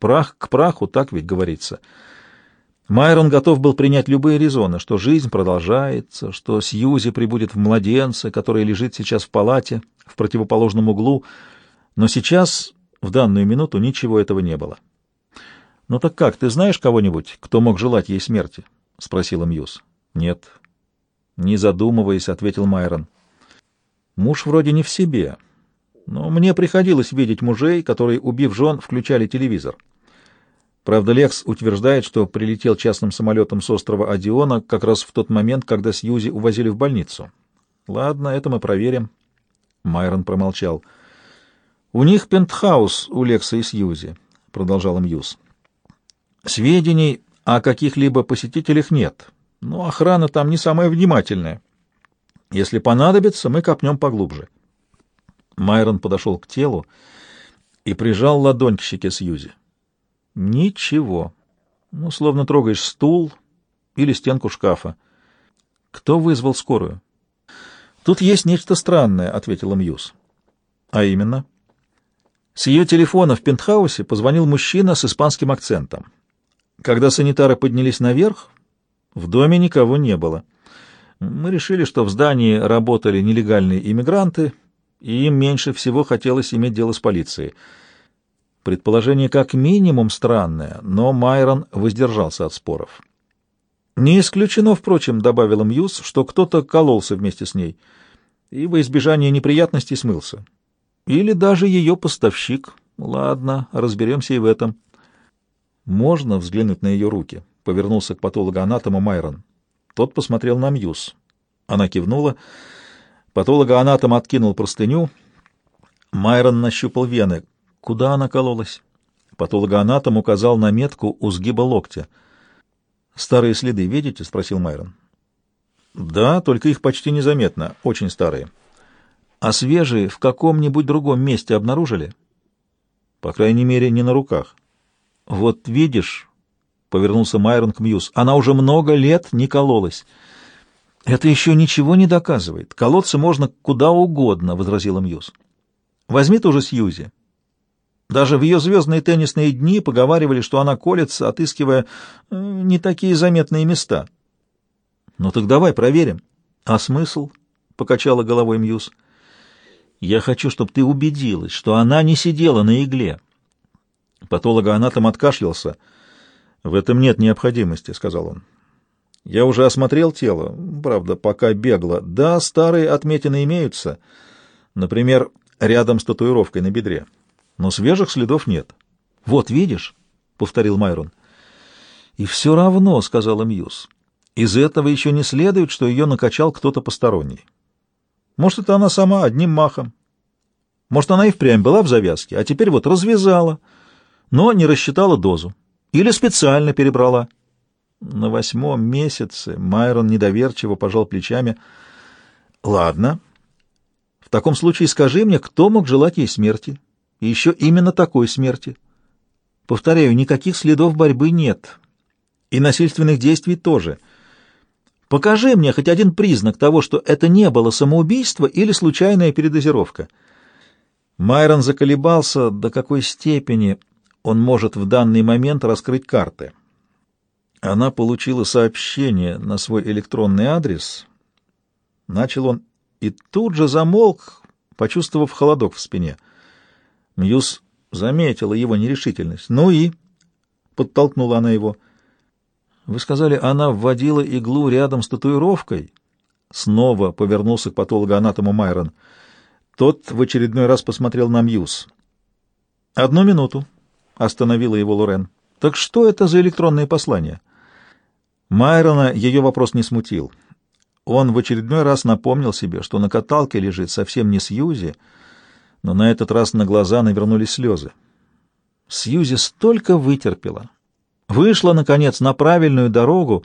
Прах к праху, так ведь говорится. Майрон готов был принять любые резоны, что жизнь продолжается, что Сьюзи прибудет в младенце, который лежит сейчас в палате, в противоположном углу, но сейчас, в данную минуту, ничего этого не было. «Ну так как, ты знаешь кого-нибудь, кто мог желать ей смерти?» — спросила Мьюз. «Нет». Не задумываясь, ответил Майрон. «Муж вроде не в себе, но мне приходилось видеть мужей, которые, убив жен, включали телевизор. Правда, Лекс утверждает, что прилетел частным самолетом с острова Одиона как раз в тот момент, когда Сьюзи увозили в больницу. Ладно, это мы проверим». Майрон промолчал. «У них пентхаус у Лекса и Сьюзи», — продолжал Мьюз. Сведений о каких-либо посетителях нет, но охрана там не самая внимательная. Если понадобится, мы копнем поглубже. Майрон подошел к телу и прижал ладонь к щеке Сьюзи. Ничего. Ну, словно трогаешь стул или стенку шкафа. Кто вызвал скорую? Тут есть нечто странное, ответила Мьюз. А именно? С ее телефона в пентхаусе позвонил мужчина с испанским акцентом. Когда санитары поднялись наверх, в доме никого не было. Мы решили, что в здании работали нелегальные иммигранты, и им меньше всего хотелось иметь дело с полицией. Предположение как минимум странное, но Майрон воздержался от споров. Не исключено, впрочем, добавила Мьюз, что кто-то кололся вместе с ней и во избежание неприятностей смылся. Или даже ее поставщик. Ладно, разберемся и в этом. «Можно взглянуть на ее руки?» — повернулся к патологоанатому Майрон. Тот посмотрел на Мьюз. Она кивнула. Патологоанатом откинул простыню. Майрон нащупал вены. Куда она кололась? Патологоанатом указал на метку у сгиба локтя. «Старые следы видите?» — спросил Майрон. «Да, только их почти незаметно. Очень старые». «А свежие в каком-нибудь другом месте обнаружили?» «По крайней мере, не на руках». «Вот видишь», — повернулся Майрон к Мьюз, — «она уже много лет не кололась». «Это еще ничего не доказывает. Колоться можно куда угодно», — возразила Мьюз. «Возьми ту же Сьюзи. Даже в ее звездные теннисные дни поговаривали, что она колется, отыскивая э, не такие заметные места». «Ну так давай проверим». «А смысл?» — покачала головой Мьюз. «Я хочу, чтобы ты убедилась, что она не сидела на игле». Патологоанатом откашлялся. «В этом нет необходимости», — сказал он. «Я уже осмотрел тело, правда, пока бегло. Да, старые отметины имеются, например, рядом с татуировкой на бедре, но свежих следов нет». «Вот видишь», — повторил Майрон. «И все равно», — сказала Мьюз, — «из этого еще не следует, что ее накачал кто-то посторонний. Может, это она сама одним махом. Может, она и впрямь была в завязке, а теперь вот развязала» но не рассчитала дозу. Или специально перебрала. На восьмом месяце Майрон недоверчиво пожал плечами. «Ладно. В таком случае скажи мне, кто мог желать ей смерти? И еще именно такой смерти. Повторяю, никаких следов борьбы нет. И насильственных действий тоже. Покажи мне хоть один признак того, что это не было самоубийство или случайная передозировка». Майрон заколебался, до какой степени он может в данный момент раскрыть карты. Она получила сообщение на свой электронный адрес. Начал он и тут же замолк, почувствовав холодок в спине. Мьюз заметила его нерешительность. «Ну и?» — подтолкнула она его. «Вы сказали, она вводила иглу рядом с татуировкой?» Снова повернулся к патологоанатому Майрон. Тот в очередной раз посмотрел на Мьюз. «Одну минуту», остановила его Лорен. Так что это за электронное послание? Майрона ее вопрос не смутил. Он в очередной раз напомнил себе, что на каталке лежит совсем не Сьюзи, но на этот раз на глаза навернулись слезы. Сьюзи столько вытерпела. Вышла, наконец, на правильную дорогу,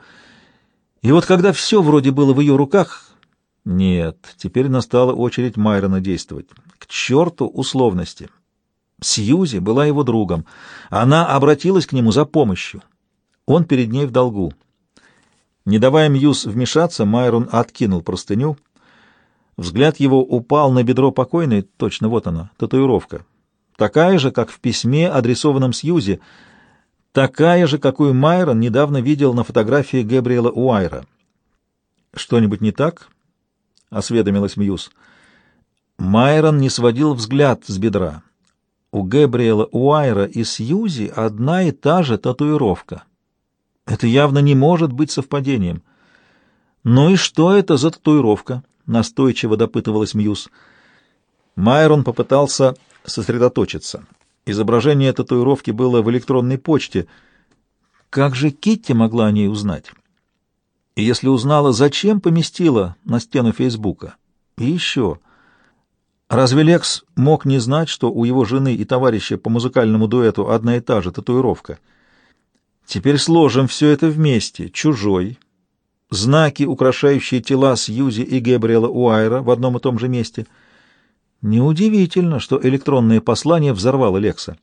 и вот когда все вроде было в ее руках... Нет, теперь настала очередь Майрона действовать. К черту условности. Сьюзи была его другом. Она обратилась к нему за помощью. Он перед ней в долгу. Не давая Мьюз вмешаться, Майрон откинул простыню. Взгляд его упал на бедро покойной, точно вот она, татуировка. такая же, как в письме, адресованном Сьюзи, такая же, какую Майрон недавно видел на фотографии Гэбриэла Уайра. «Что-нибудь не так?» — осведомилась Мьюз. Майрон не сводил взгляд с бедра. У Гэбриэла Уайра и Сьюзи одна и та же татуировка. Это явно не может быть совпадением. «Ну и что это за татуировка?» — настойчиво допытывалась Мьюз. Майрон попытался сосредоточиться. Изображение татуировки было в электронной почте. Как же Китти могла о ней узнать? И если узнала, зачем поместила на стену Фейсбука? И еще... Разве Лекс мог не знать, что у его жены и товарища по музыкальному дуэту одна и та же татуировка? Теперь сложим все это вместе. Чужой. Знаки, украшающие тела Сьюзи и Гэбриэла Уайра в одном и том же месте — Неудивительно, что электронное послание взорвало Лекса.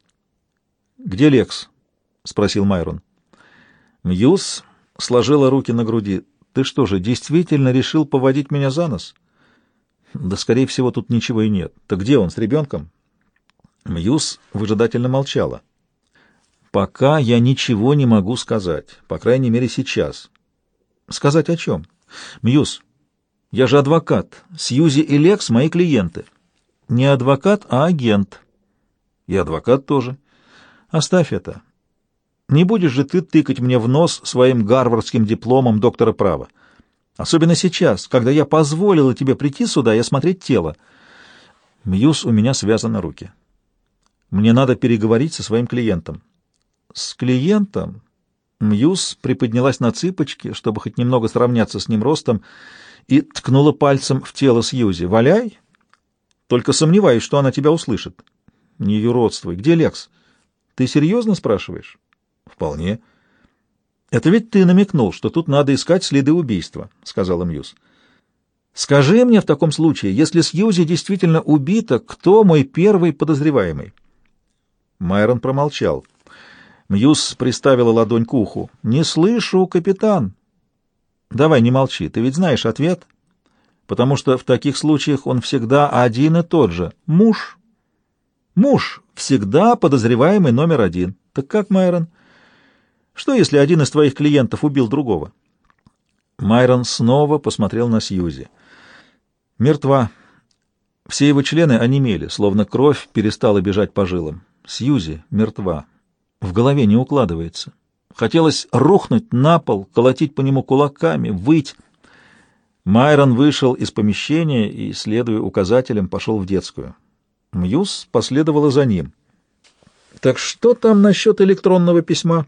«Где Лекс?» — спросил Майрон. Мьюз сложила руки на груди. «Ты что же, действительно решил поводить меня за нос?» «Да, скорее всего, тут ничего и нет. Так где он, с ребенком?» Мьюз выжидательно молчала. «Пока я ничего не могу сказать, по крайней мере, сейчас». «Сказать о чем?» «Мьюз, я же адвокат. Сьюзи и Лекс — мои клиенты. Не адвокат, а агент. И адвокат тоже. Оставь это. Не будешь же ты тыкать мне в нос своим гарвардским дипломом доктора права. Особенно сейчас, когда я позволила тебе прийти сюда и осмотреть тело. Мьюз, у меня связаны руки. Мне надо переговорить со своим клиентом. С клиентом? Мьюз приподнялась на цыпочки, чтобы хоть немного сравняться с ним ростом, и ткнула пальцем в тело Сьюзи. «Валяй, только сомневаюсь, что она тебя услышит. Не юродствуй. Где Лекс? Ты серьезно спрашиваешь? Вполне. Это ведь ты намекнул, что тут надо искать следы убийства, сказала Мьюз. Скажи мне в таком случае, если Сьюзи действительно убита, кто мой первый подозреваемый? Майрон промолчал. Мьюз приставила ладонь к уху. «Не слышу, капитан!» «Давай, не молчи, ты ведь знаешь ответ?» потому что в таких случаях он всегда один и тот же — муж. Муж всегда подозреваемый номер один. Так как, Майрон? Что, если один из твоих клиентов убил другого? Майрон снова посмотрел на Сьюзи. Мертва. Все его члены онемели, словно кровь перестала бежать по жилам. Сьюзи мертва. В голове не укладывается. Хотелось рухнуть на пол, колотить по нему кулаками, выть. Майрон вышел из помещения и, следуя указателям, пошел в детскую. Мьюз последовала за ним. «Так что там насчет электронного письма?»